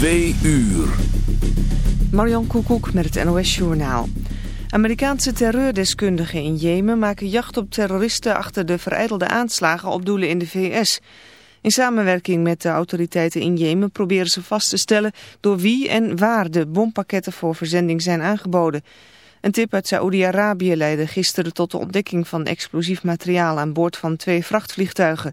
Twee uur. Marion Koekoek met het NOS Journaal. Amerikaanse terreurdeskundigen in Jemen maken jacht op terroristen achter de vereidelde aanslagen op doelen in de VS. In samenwerking met de autoriteiten in Jemen proberen ze vast te stellen door wie en waar de bompakketten voor verzending zijn aangeboden. Een tip uit Saoedi-Arabië leidde gisteren tot de ontdekking van explosief materiaal aan boord van twee vrachtvliegtuigen.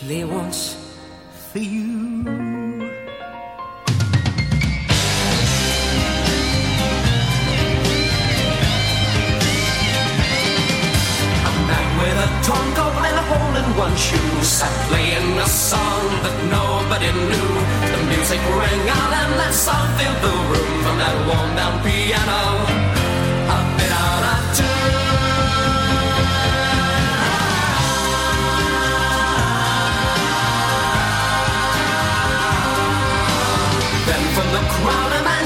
Play once for you. with a torn coat and a hole in one shoe. Sat playing a song that nobody knew. The music rang out and that song filled the room. From that worn down piano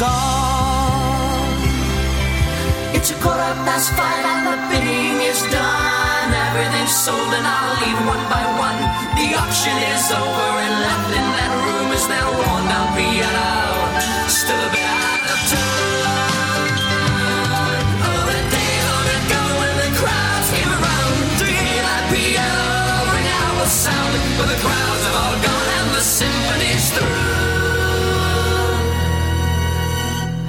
gone. It's a quarter past five and the bidding is done. Everything's sold and I'll leave one by one. The auction is over and left in that room is that worn-down. Still a bit.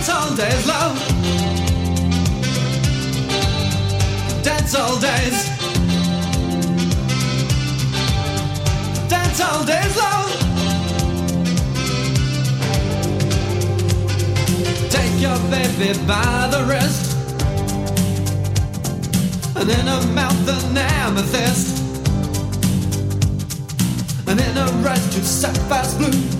Dance all days, love. Dance all days. Dance all days, love. Take your baby by the wrist. And in her mouth an amethyst. And in her eyes two sapphire blue.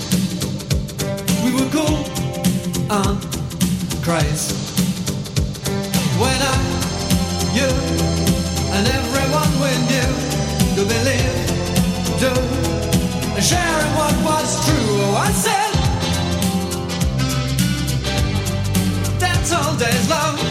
Cool and crazy. when I, you, and everyone we knew to believe, do, sharing what was true. Oh, I said, that's all there's love.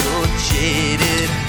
So jaded?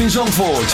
In Zandvoort.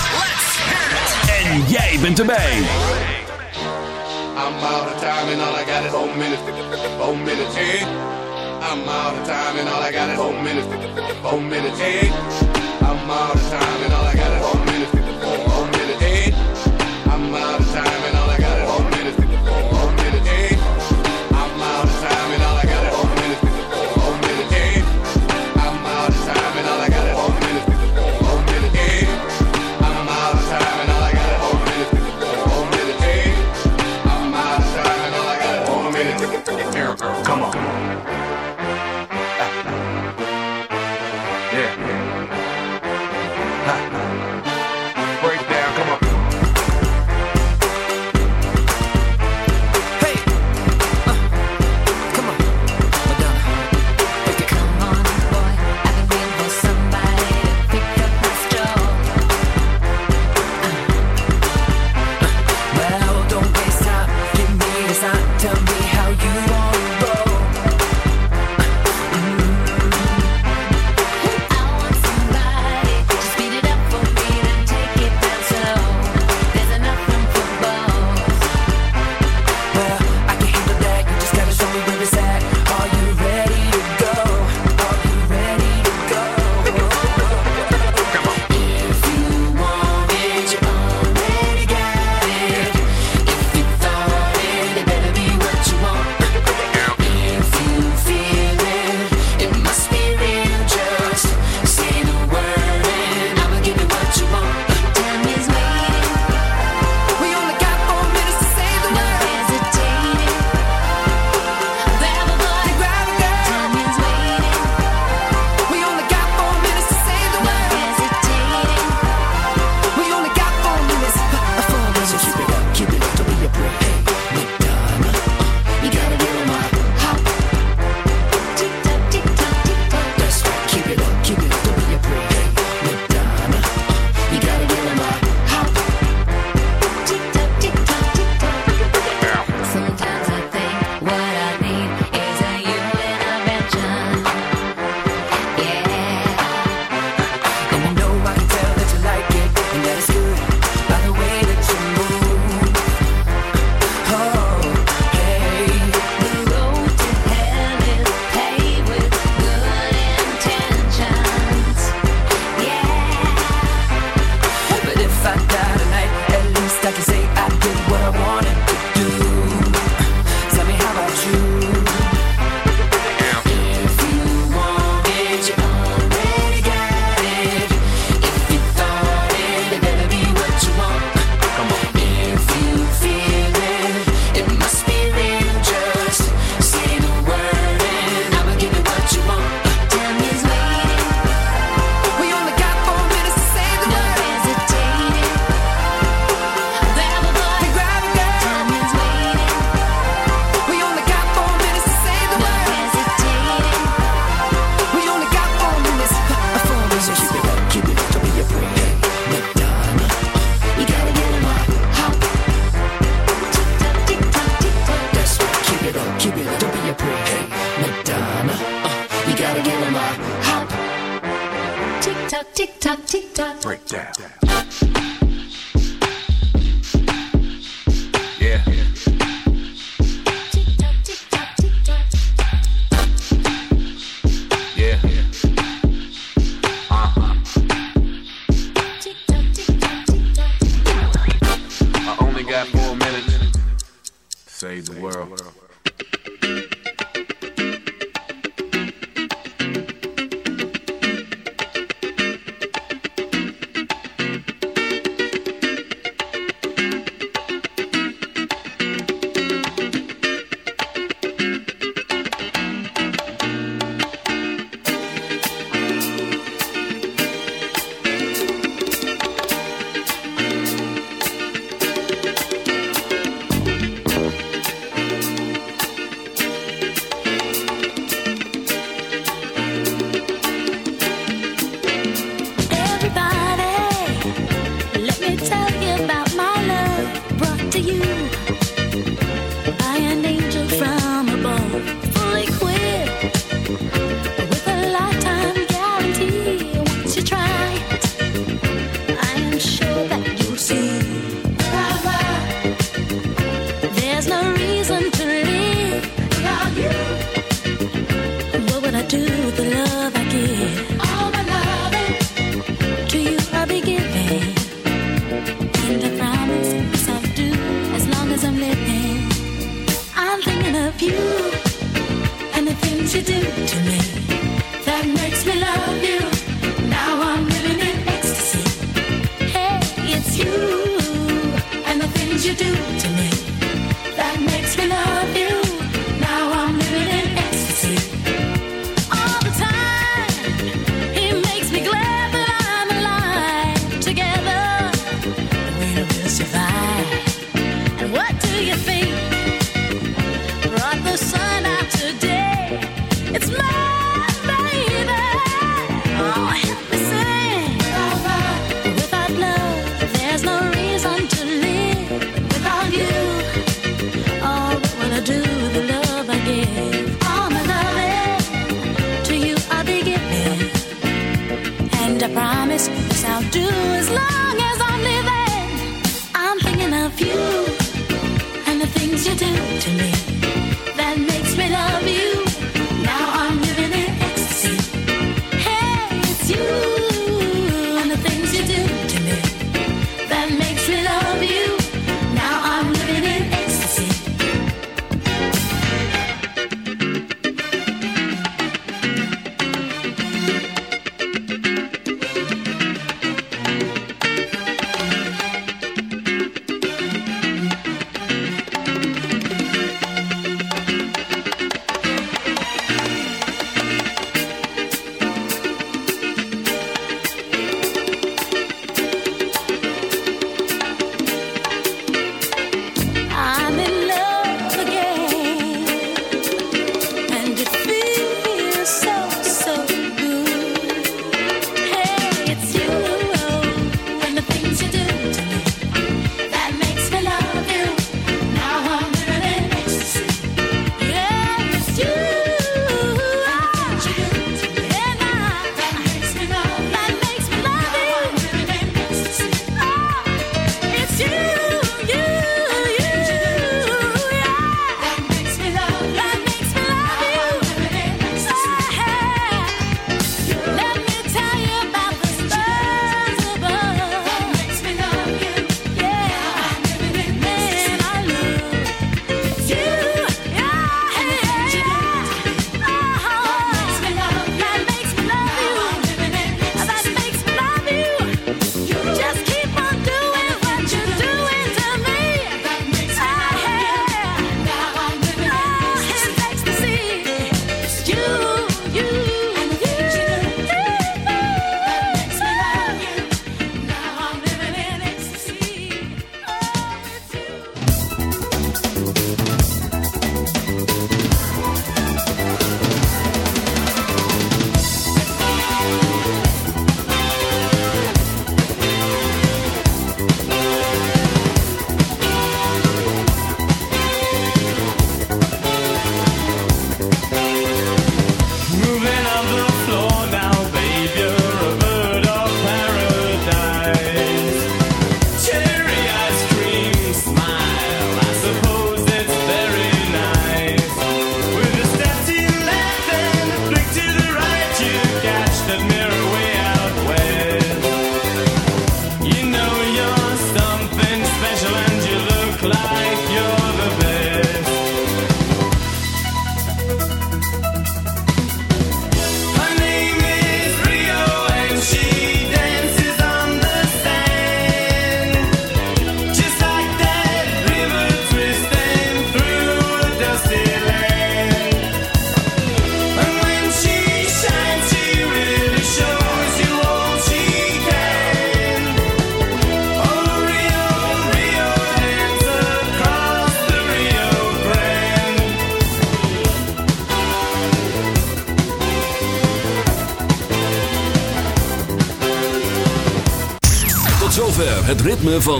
Ritme van...